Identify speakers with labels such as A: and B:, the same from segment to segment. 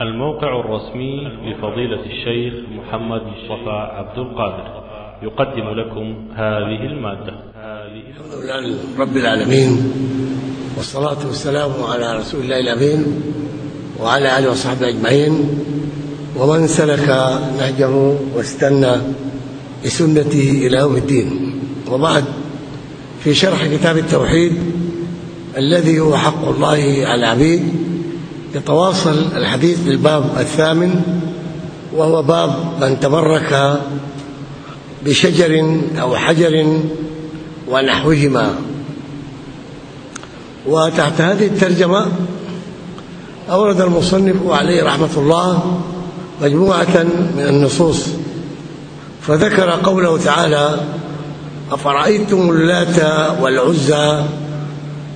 A: الموقع الرسمي لفضيلة الشيخ محمد مصطفى عبد القادر. يقدم لكم هذه المادة.
B: الحمد لله رب العالمين والصلاة والسلام على رسول الله الأمين وعلى آله وصحبه أجمعين. ومن سلك نهجه واستنى بسنته إلى يوم الدين. وبعد في شرح كتاب التوحيد الذي هو حق الله على العبيد يتواصل الحديث بالباب الثامن وهو باب من تبرك بشجر أو حجر ونحوهما. وتحت هذه الترجمة أورد المصنف عليه رحمة الله مجموعة من النصوص فذكر قوله تعالى أفرأيتم اللات والعزى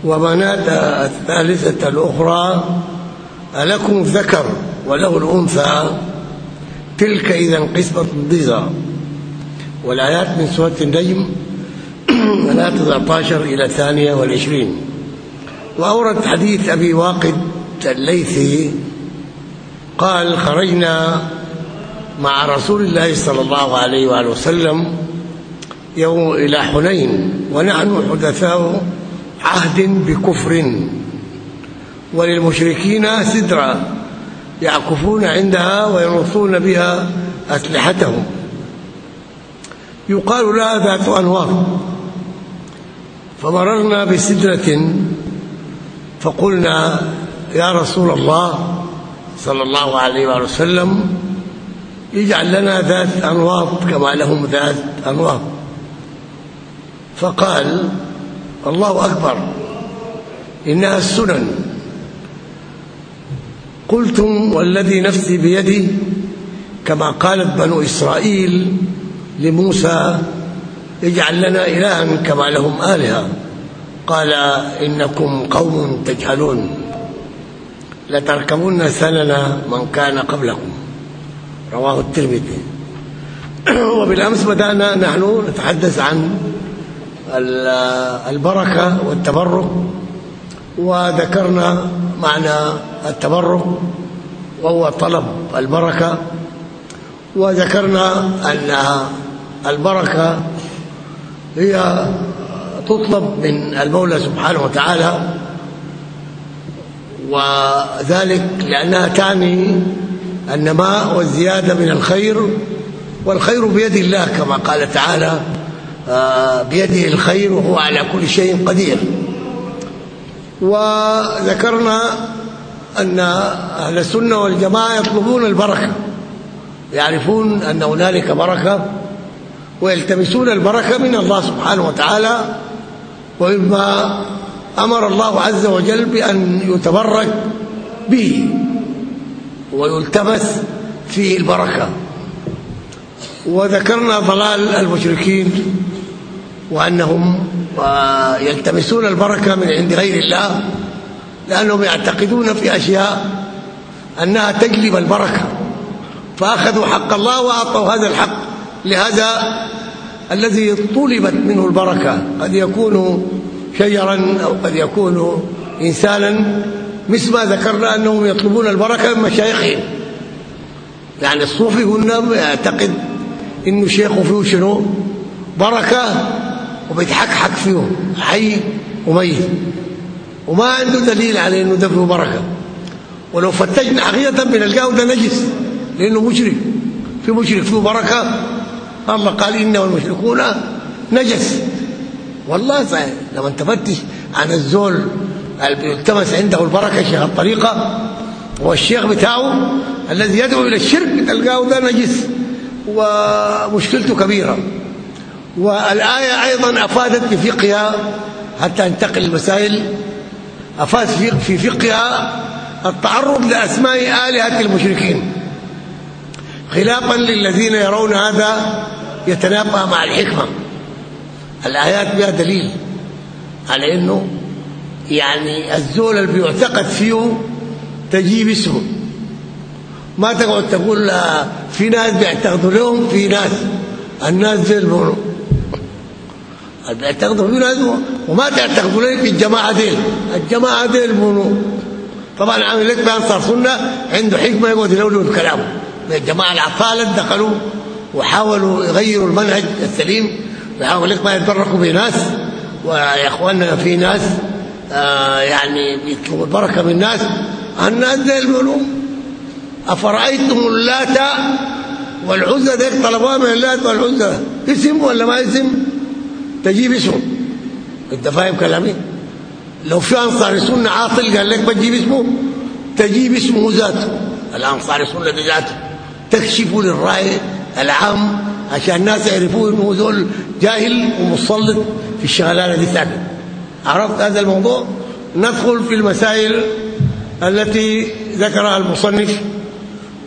B: ومناة الثالثة الأخرى ألكم الذكر وله الأنثى؟ تلك إذا قسمة ضيزى والآيات من سورة النجم من آيات 19 إلى الثانية والعشرين. وأورد حديث أبي واقد الليثي قال خرجنا مع رسول الله صلى الله عليه وآله وسلم يوم إلى حنين ونحن حدثاء عهد بكفر. وللمشركين سدرا يعكفون عندها وينصون بها أسلحتهم. يقال لها ذات أنوار. فمررنا بسدرة فقلنا يا رسول الله صلى الله عليه وآله وسلم اجعل لنا ذات أنواط كما لهم ذات أنواط فقال الله أكبر إنها السنن. قلتم والذي نفسي بيدي كما قالت بنو إسرائيل لموسى اجعل لنا إلها كما لهم آلهة. قال إنكم قوم تجهلون. لتركبن سنن من كان قبلكم. رواه الترمذي. وبالأمس بدأنا نحن نتحدث عن البركة والتبرك وذكرنا معنى التبرك وهو طلب البركة. وذكرنا أن البركة هي تطلب من المولى سبحانه وتعالى وذلك لأنها تعني النماء والزيادة من الخير والخير بيد الله كما قال تعالى بيده الخير وهو على كل شيء قدير. وذكرنا أن أهل السنة والجماعة يطلبون البركة يعرفون أن هنالك بركة ويلتمسون البركة من الله سبحانه وتعالى ومما أمر الله عز وجل بأن يتبرك به ويلتمس فيه البركة. وذكرنا ضلال المشركين وأنهم يلتمسون البركة من عند غير الله لأنهم يعتقدون في أشياء أنها تجلب البركة. فأخذوا حق الله وأعطوا هذا الحق. لهذا الذي طلبت منه البركة قد يكون شجرا أو قد يكون إنسانا مثل ما ذكرنا أنهم يطلبون البركة من مشايخهم. يعني الصوفي قلنا يعتقد إنه شيخه فيه شنو؟ بركة. وبيتحكحك فيه حي وميت. وما عنده دليل على إنه ده فيه بركة. ولو فتشنا حقيقه بنلقاه ده نجس. لأنه مشرك. في مشرك فيه بركة. الله قال انما المشركون نجس. والله صحيح. لما تفتش عن الزول اللي بيلتمس عنده البركة شيخ الطريقة والشيخ بتاعه الذي يدعو إلى الشرك تلقاه ده نجس. ومشكلته كبيرة. والآية أيضا أفادت بفقهها حتى انتقل المسائل افاد في فقهها التعرض لأسماء آلهة المشركين خلافا للذين يرون هذا يتنافى مع الحكمة. الآيات بها دليل على إنه يعني الزول اللي بيعتقد فيه تجيب اسمه. ما تقعد تقول في ناس بيعتقدوا لهم في ناس الناس زي المنو بيعتقدوا في ناس وما تعتقدوا لهم في الجماعة ديل. الجماعة ديل منو؟ طبعا عامل لك بانصار سنه عنده حكمة يقعد يلولو بكلامه الجماعة العطاله دخلوا وحاولوا يغيروا المنهج السليم. ويحاولوا لك ما يتبركوا بناس ويا إخواننا في ناس آه يعني بيطلبوا البركه من الناس الناس زي الملوك أفرأيتم اللات والعزى؟ ديك طلبوها من اللات والعزى. اسم ولا ما اسم؟ تجيب اسمه. انت فاهم كلامي؟ لو في أنصار سنة عاطل قال لك بتجيب اسمه؟ تجيب اسمه ذاته. الأنصار سنة ذاته. تكشف للرأي العام عشان الناس يعرفوا إنه ذول جاهل ومسلط في الشغلانة دي ساكت عرفت هذا الموضوع؟ ندخل في المسائل التي ذكرها المصنف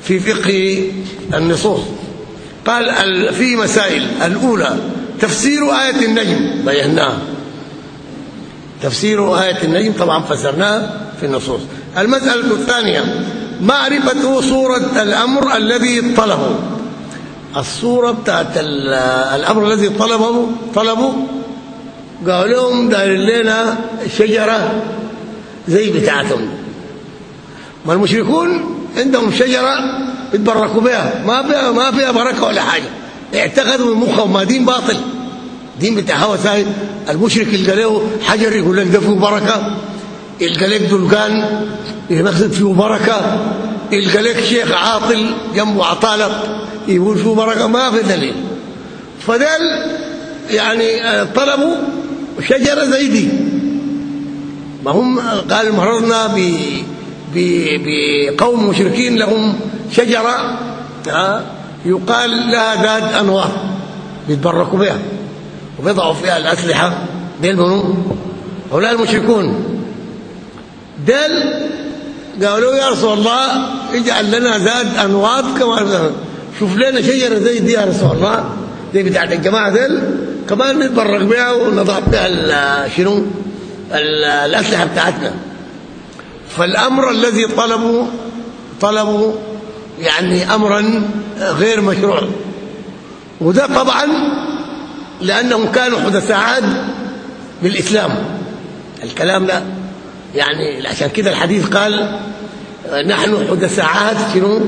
B: في فقه النصوص. قال في مسائل الأولى تفسير آية النجم. بيناها تفسير آية النجم طبعا فسرناها في النصوص. المسألة الثانية معرفة صورة الأمر الذي طلبه. الصورة بتاعت الأمر الذي طلبه طلبوا قالوا لهم دايرين لنا شجرة زي بتاعتهم. ما المشركون عندهم شجرة يتبركوا بها ما فيها ما فيها بركة ولا حاجة. اعتقدوا من مخهم ما دين باطل. دين بتاع هوا ساي. المشرك يلقى له حجر يقول لك ده فيه بركة. يلقى لك دلقان يمقصد فيه بركة. يلقى لك شيخ عاطل جنبه عطالة يقول فيه بركة. ما في دليل. فدل يعني طلبوا شجرة زي دي. ما هم قال مررنا ب بقوم مشركين لهم شجرة يقال لها ذات أنوار بيتبركوا بها. وبيضعوا فيها الأسلحة ديل منو؟ هؤلاء المشركون. ديل قالوا يا رسول الله اجعل لنا ذات انواط كما شوف لنا شجرة زي دي يا رسول الله. دي بتاعت الجماعة ديل. كمان نتبرك بها ونضع بها شنو؟ الأسلحة بتاعتنا. فالأمر الذي طلبوا طلبوا يعني امرا غير مشروع. وده طبعا لأنهم كانوا حدثاء عهد بالإسلام. الكلام ده يعني عشان كده الحديث قال نحن حدثاء عهد شنو؟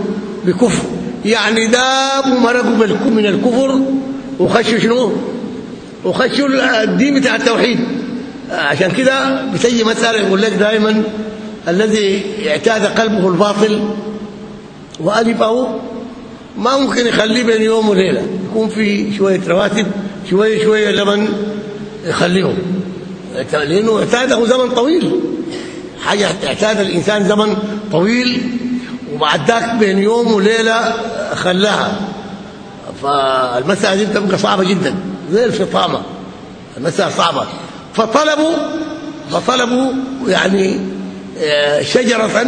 B: بكفر. يعني دابوا مرقوا من الكفر وخشوا شنو؟ وخشوا الدين بتاع التوحيد. عشان كده بتجي مسألة يقول لك دائما الذي اعتاد قلبه الباطل وألفه ما ممكن يخليه بين يوم وليلة. يكون في شوية رواتب شوية شوية لمن يخليهم. لأنه اعتاده زمن طويل. حاجة اعتاد الإنسان زمن طويل وبعد ذاك بين يوم وليلة خلاها. فالمسألة دي بتبقى صعبة جدا زي الفطامه المسألة صعبة. فطلبوا فطلبوا يعني شجرة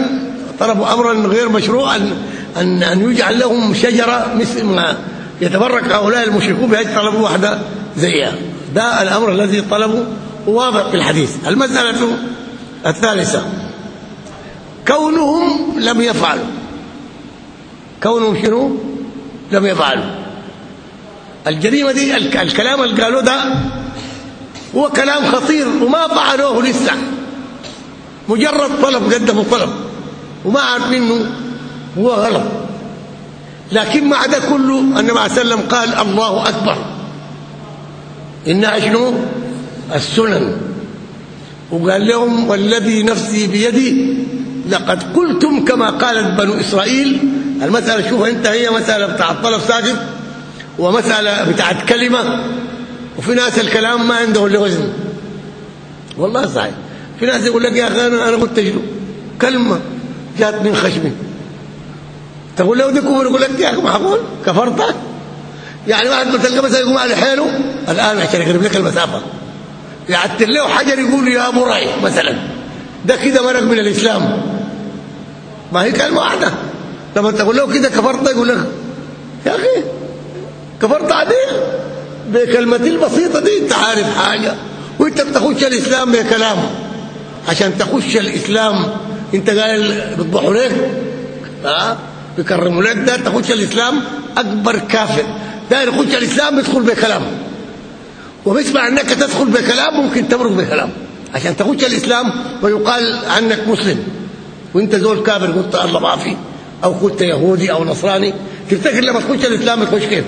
B: طلبوا امرا غير مشروع أن أن, أن يجعل لهم شجرة مثل ما يتبرك هؤلاء المشركون بها طلبوا واحدة زيها. ده الأمر الذي طلبوا واضح في الحديث. المسألة الثالثة. كونهم لم يفعلوا. كونهم شنو؟ لم يفعلوا. الجريمة دي الكلام اللي قالوه ده هو كلام خطير وما فعلوه لسه. مجرد طلب قدموا طلب. وما عارفين إنه هو غلط. لكن مع ده كله النبي عليه وسلم قال الله أكبر. انها شنو السنن. وقال لهم والذي نفسي بيدي لقد قلتم كما قالت بنو إسرائيل. المسألة شوف أنت هي مسألة بتاع الطلب ساكت ومسألة بتاعت كلمة. وفي ناس الكلام ما عنده إلا وزن. والله صحيح. في ناس يقول لك يا أخي أنا أنا قلت كلمة جات من خشمي. تقول له دي كفر يقول لك يا أخي معقول؟ كفرت؟ يعني واحد بتلقى مثلا يقوم على حاله الآن عشان يقرب لك المسافة. يعتل له حجر يقول يا أبو راي مثلا. ده كده مرق من الإسلام. ما هي كلمة واحدة. لما تقول له كده كفرت؟ يقول لك يا أخي كفرت عليه بكلمتي البسيطة دي أنت عارف حاجة. وأنت بتخش الإسلام بكلام. عشان تخش الإسلام أنت قال بيذبحوا لك ها؟ بيكرموا لك ده تخش الإسلام أكبر كافر. داير يخش الإسلام بيدخل بكلام. وبيسمع أنك تدخل بكلام ممكن تمرق بكلام. عشان تخش الإسلام ويقال عنك مسلم. وانت زول كافر قلت الله ما في. أو كنت يهودي أو نصراني. تفتكر لما تخش الإسلام تخش كيف؟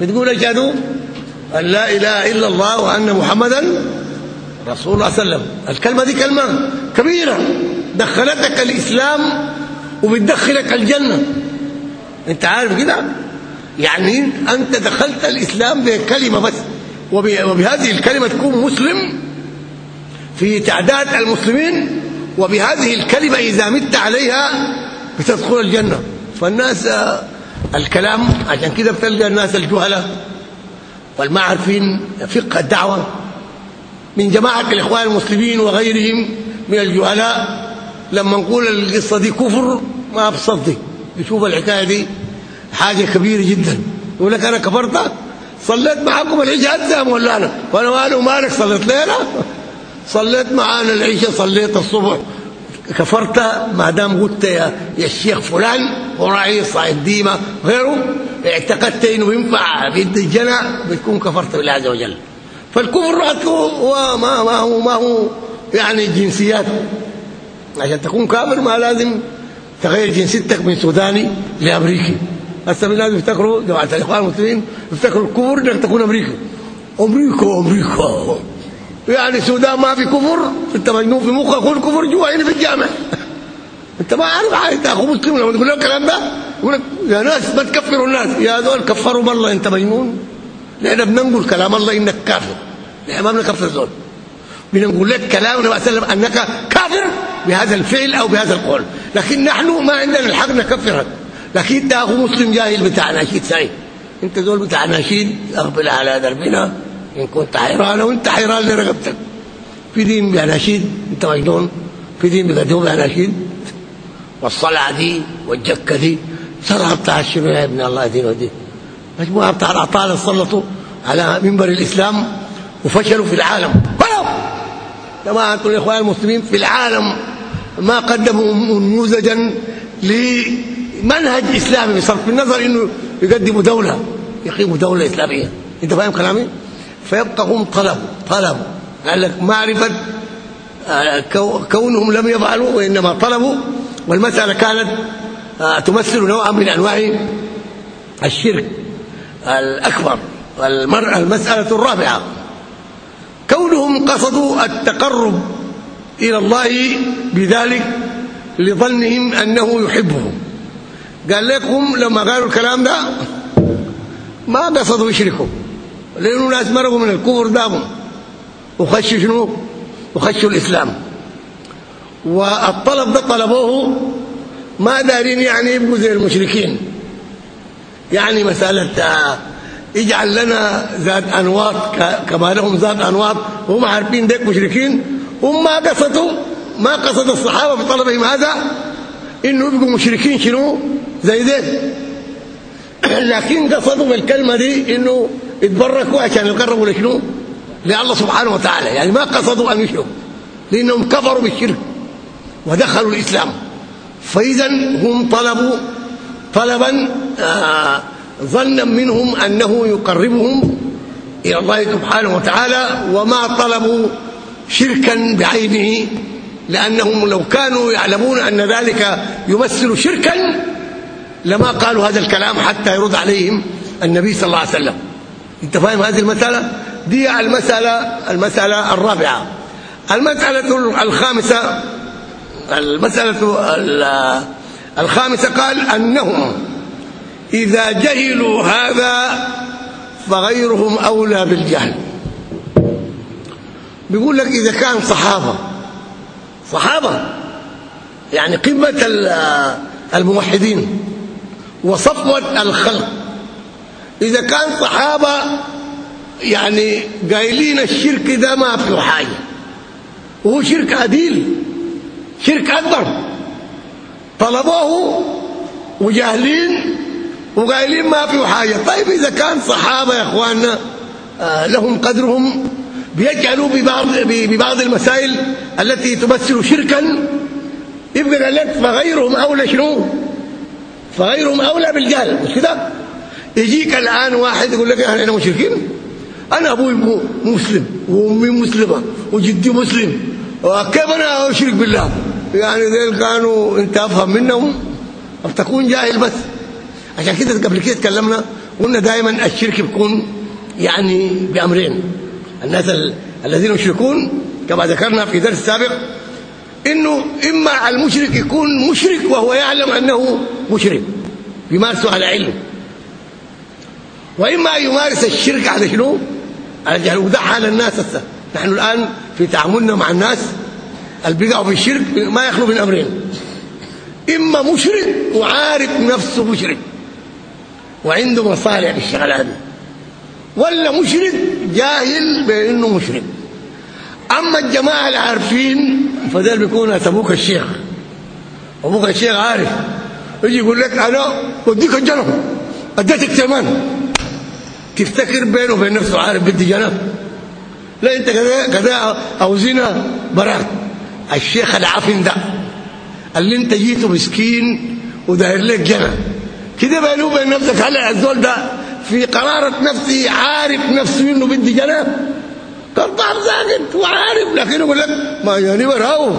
B: بتقول اشهد أن لا إله إلا الله وأن محمدا رسول الله صلى الله عليه وسلم. الكلمة دي كلمة كبيرة. دخلتك الإسلام وبتدخلك الجنة. أنت عارف كده؟ يعني أنت دخلت الإسلام بكلمة بس وبهذه الكلمة تكون مسلم في تعداد المسلمين وبهذه الكلمة إذا مت عليها بتدخل الجنة. فالناس الكلام عشان كده بتلقى الناس الجهلة والما عارفين فقه الدعوة. من جماعة الإخوان المسلمين وغيرهم من الجهلاء لما نقول القصة دي كفر ما بصدق. بيشوف الحكاية دي حاجة كبيرة جدا. يقول لك أنا كفرت؟ صليت معكم العشاء يا مولانا وأنا ماله مالك صليت ليلة؟ صليت معانا العشاء صليت الصبح. كفرت؟ ما دام قلت يا, يا الشيخ فلان وراعي صاحب ديمة غيره اعتقدت إنه ينفع بيد الجنة بتكون كفرت بالله عز وجل. فالكفر هو ما ما هو ما هو يعني جنسيات عشان تكون كافر ما لازم تغير جنسيتك من سوداني لأمريكي. هسه الناس بيفتكروا جماعة الإخوان المسلمين بيفتكروا الكفر إنك تكون أمريكي. أمريكا أمريكا يعني السودان ما في كفر؟ أنت مجنون في مخك قول كفر جوا هنا في الجامع. أنت ما عارف حاجة أخو مسلم لما تقول له الكلام ده يقول لك يا ناس ما تكفروا الناس. يا دول كفروا الله أنت مجنون. نحن بننقل كلام الله إنك كافر. نحن ما بنكفر دول بنقول لك كلام النبي صلى الله عليه وسلم أنك كافر بهذا الفعل أو بهذا القول. لكن نحن ما عندنا الحق نكفرك. لكن إنت أخو مسلم جاهل بتاع ناشيد سعيد إنت دول بتاع ناشيد اقبل على دربنا إن كنت حيران وانت حيران لرقبتك. في دين باناشيد أنت مجنون. في دين بيقدموا باناشيد والصلعه دي والجكة دي. صلعه بتاع شنو يا ابن الله دين ودين مجموعة بتاع الاعطال سلطوا على منبر الإسلام وفشلوا في العالم. جماعة الإخوان المسلمين في العالم ما قدموا نموذجا لمنهج إسلامي بصرف النظر إنه يقدموا دولة. يقيموا دولة إسلامية. أنت فاهم كلامي؟ فيبقى هم طلبوا طلبوا قال لك معرفة كونهم لم يفعلوا وإنما طلبوا. والمسألة كانت تمثل نوعا من أنواع الشرك الأكبر المرأة المسألة الرابعة. كونهم قصدوا التقرب إلى الله بذلك لظنهم أنه يحبهم. قال لكم لما قالوا الكلام ده ما قصدوا يشركوا. لأنه ناس مرقوا من الكفر داموا وخشوا شنو؟ وخشوا الإسلام. والطلب ده طلبوه ما دارين يعني يبقوا زي المشركين. يعني مسألة اجعل لنا ذات انواط كما لهم ذات انواط وهم عارفين ديك مشركين هم ما قصدوا ما قصد الصحابة في طلبهم هذا إنه يبقوا مشركين شنو؟ زي ده لكن قصدوا بالكلمة دي إنه يتبركوا عشان يقربوا لشنو؟ لله سبحانه وتعالى. يعني ما قصدوا أن يشركوا لأنهم كفروا بالشرك ودخلوا الإسلام. فاذا هم طلبوا طلبا آه ظنا منهم أنه يقربهم إلى الله سبحانه وتعالى وما طلبوا شركا بعينه لأنهم لو كانوا يعلمون أن ذلك يمثل شركا لما قالوا هذا الكلام حتى يرد عليهم النبي صلى الله عليه وسلم. أنت فاهم هذه المسألة؟ دي المسألة المسألة الرابعة. المسألة الخامسة المسألة الخامسة قال أنهم إذا جهلوا هذا فغيرهم أولى بالجهل. بيقول لك إذا كان صحابة صحابة يعني قمة الموحدين وصفوة الخلق. إذا كان صحابة يعني قايلين الشرك ده ما فيه حاجة. وهو شرك عديل شرك أكبر. طلبوه وجاهلين وقايلين ما فيه حاجة. طيب إذا كان صحابة يا إخواننا آه لهم قدرهم بيجعلوا ببعض ببعض المسائل التي تمثل شركا يبقى قال لك فغيرهم أولى شنو؟ فغيرهم أولى بالجهل مش كده؟ يجيك الآن واحد يقول لك إحنا مشركين أنا أبوي مسلم وأمي مسلمة وجدي مسلم وكيف أنا أشرك بالله؟ يعني ذيل كانوا أنت أفهم منهم؟ أو تكون جاهل بس؟ عشان كده قبل كده تكلمنا قلنا دائما الشرك بيكون يعني بأمرين. الناس الذين يشركون كما ذكرنا في درس سابق إنه إما المشرك يكون مشرك وهو يعلم أنه مشرك يمارسه على علم وإما يمارس الشرك على شنو؟ على جهل. وده حال الناس هسه. نحن الآن في تعاملنا مع الناس اللي بيقعوا في الشرك ما يخلو من أمرين. إما مشرك وعارف نفسه مشرك. وعنده مصالح الشغلات دي ولا مشرك جاهل بأنه مشرك. أما الجماعة العارفين فدول بيكونوا أبوك الشيخ. أبوك الشيخ عارف. يجي يقول لك أنا بديك الجنة. أديتك ثمن. تفتكر بينه وبين نفسه عارف بدي جنة. لا أنت كذا كذا أو زنا براك. الشيخ العافن ده اللي أنت جيته مسكين وداير لك جنة. كده بينه وبين نفسك هلا الزول ده في قرارة نفسه عارف نفسه إنه بدي جناب؟ قطع ساكت وعارف لكن يقول لك ما يعني براو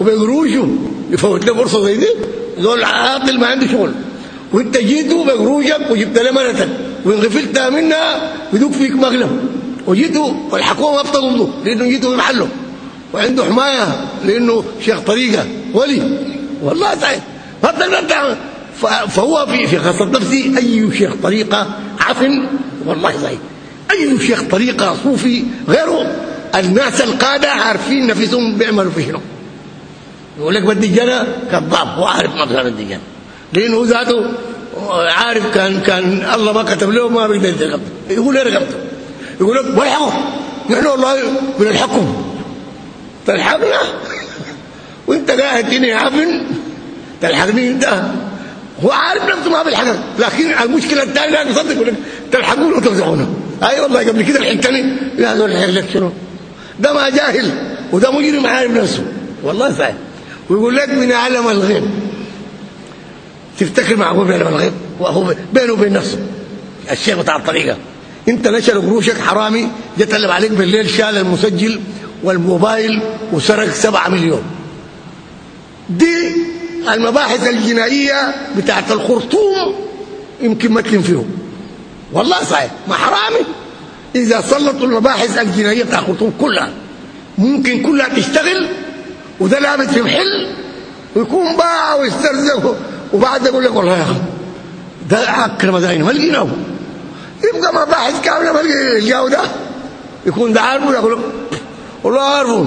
B: وبقروشه يفوت له فرصة زي دي؟ زول عاقل ما عنده شغل. وانت جيته بقروشك وجبت له مرتك وإن غفلت منها بدوك فيك مغلب. وجيته والحكومة ما بتضبطه لأنه جيته في محله وعنده حماية لأنه شيخ طريقة ولي. والله صحيح ما بتقدر تعمل. فهو في في خاصه نفسي أي شيخ طريقه عفن والله صحيح. أي شيخ طريقه صوفي غيره؟ الناس القادة عارفين نفسهم بيعملوا في شنو. يقول لك بدي جنة كذاب هو عارف ما كان بدي جنة لأنه ذاته عارف كان كان الله ما كتب له ما بيقدر يرقبته يقول رقبته يقول لك والحقوا نحن والله من الحكم. تلحقنا؟ وانت قاعد هنا عفن تلحقني انت. هو عارف نفسه ما بيلحقك لكن المشكلة الثانية لا يقول لك تلحقونا وترجعونا أي والله قبل كده الحنتني زول الحين لك شنو ده ما جاهل وده مجرم عارف نفسه. والله صحيح ويقول لك من علم الغيب. تفتكر معقول بيعلم الغيب؟ وهو بينه وبين نفسه. الشيخ بتاع الطريقة. أنت نشر قروشك حرامي جه طلب عليك بالليل شال المسجل والموبايل وسرق سبعة مليون. دي المباحث الجنائية بتاعت الخرطوم يمكن ما تلم فيهم. والله صحيح ما حرامي. إذا سلطوا المباحث الجنائية بتاع الخرطوم كلها ممكن كلها تشتغل وده لابد في محل ويكون باع ويسترزق وبعد يقول لك والله يا أخي ده اكرم مداينه ما لقيناه. يبقى مباحث كاملة ما لقيناه ده. يكون ده عارفه يقول والله عارفه.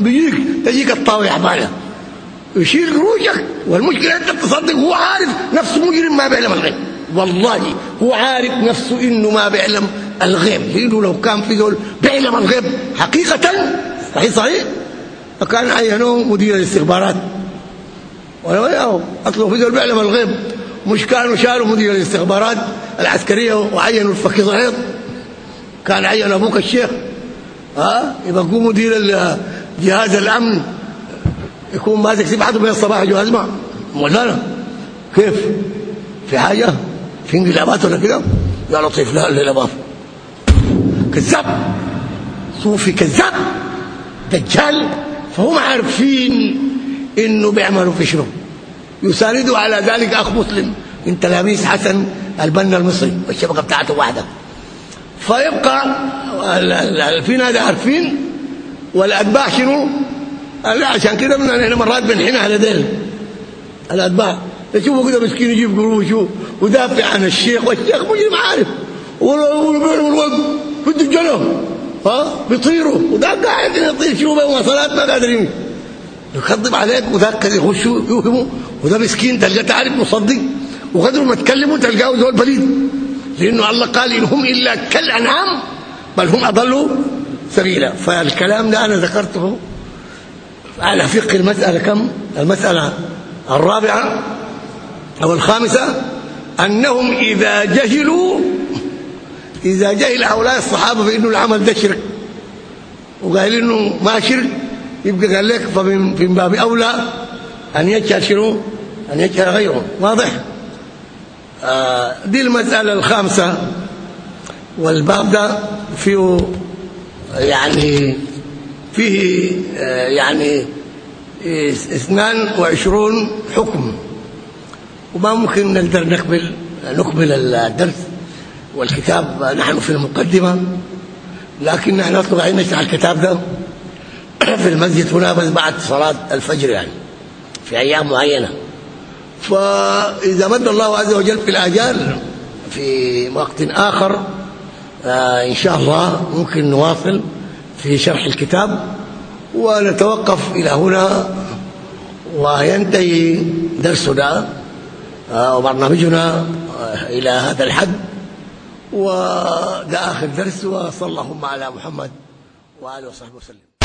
B: بيجيك تجيك الطاوله حباله يشيل قروشك والمشكلة أنت تصدق هو عارف نفسه مجرم ما بيعلم الغيب. والله هو عارف نفسه إنه ما بيعلم الغيب. لأنه لو كان في دول بيعلم الغيب حقيقة صحيح صحيح؟ فكان عينوه مدير الاستخبارات. ولا أصله في دول بيعلم الغيب. مش كانوا شالوا مدير الاستخبارات العسكرية وعينوا الفكي صعيد كان عين أبوك الشيخ. ها؟ يبقى مدير جهاز الأمن. يكون ماسك سبعته من الصباح جهاز ما مولانا كيف؟ في حاجة؟ في انقلابات ولا كده؟ يا لطيف لا لا ما كذاب. صوفي كذاب. دجال. فهم عارفين إنه بيعملوا في شنو. يساندوا على ذلك أخ مسلم من تلاميذ حسن البنا المصري والشبكة بتاعته واحدة. فيبقى في ناس عارفين والأتباع شنو؟ لا عشان كده من إحنا مرات بنحن على ديل. الاتباع تشوفوا كده مسكين يجيب قروش ودافع عن الشيخ والشيخ مجرم عارف والوقت. بده الجنه ها؟ بيطيروا. وده قاعد يطير شو مواصلات ما قادرين. يكذب عليك وذاك يخش يوهمه. وده مسكين تلقاه تعرف مصدق. وقدر ما تكلموا تلقاه زول بليد لأنه الله قال إن هم إلا كالأنعام بل هم أضلوا سبيلا. فالكلام ده أنا ذكرته على فقه المسألة كم؟ المسألة الرابعة أو الخامسة أنهم إذا جهلوا إذا جهل هؤلاء الصحابة بانه العمل ده شرك. وقال إنه ما شرك يبقى قال لك فمن باب أولى أن يجهل شنو؟ أن يجهل غيره. واضح؟ آه دي المسألة الخامسة. والباب ده فيه يعني فيه آه يعني 22 حكم. وما ممكن نقدر نكمل نكمل الدرس والكتاب نحن في المقدمة. لكن نحن طبعا نشرح الكتاب ده في المسجد هنا بس بعد صلاة الفجر يعني في أيام معينة. فإذا مد الله عز وجل في الآجال في وقت آخر آه، إن شاء الله ممكن نواصل. في شرح الكتاب ونتوقف إلى هنا. وينتهي درسنا آه، وبرنامجنا آه، إلى هذا الحد. وده آخر درس وصلى اللهم على محمد وآله وصحبه وسلم.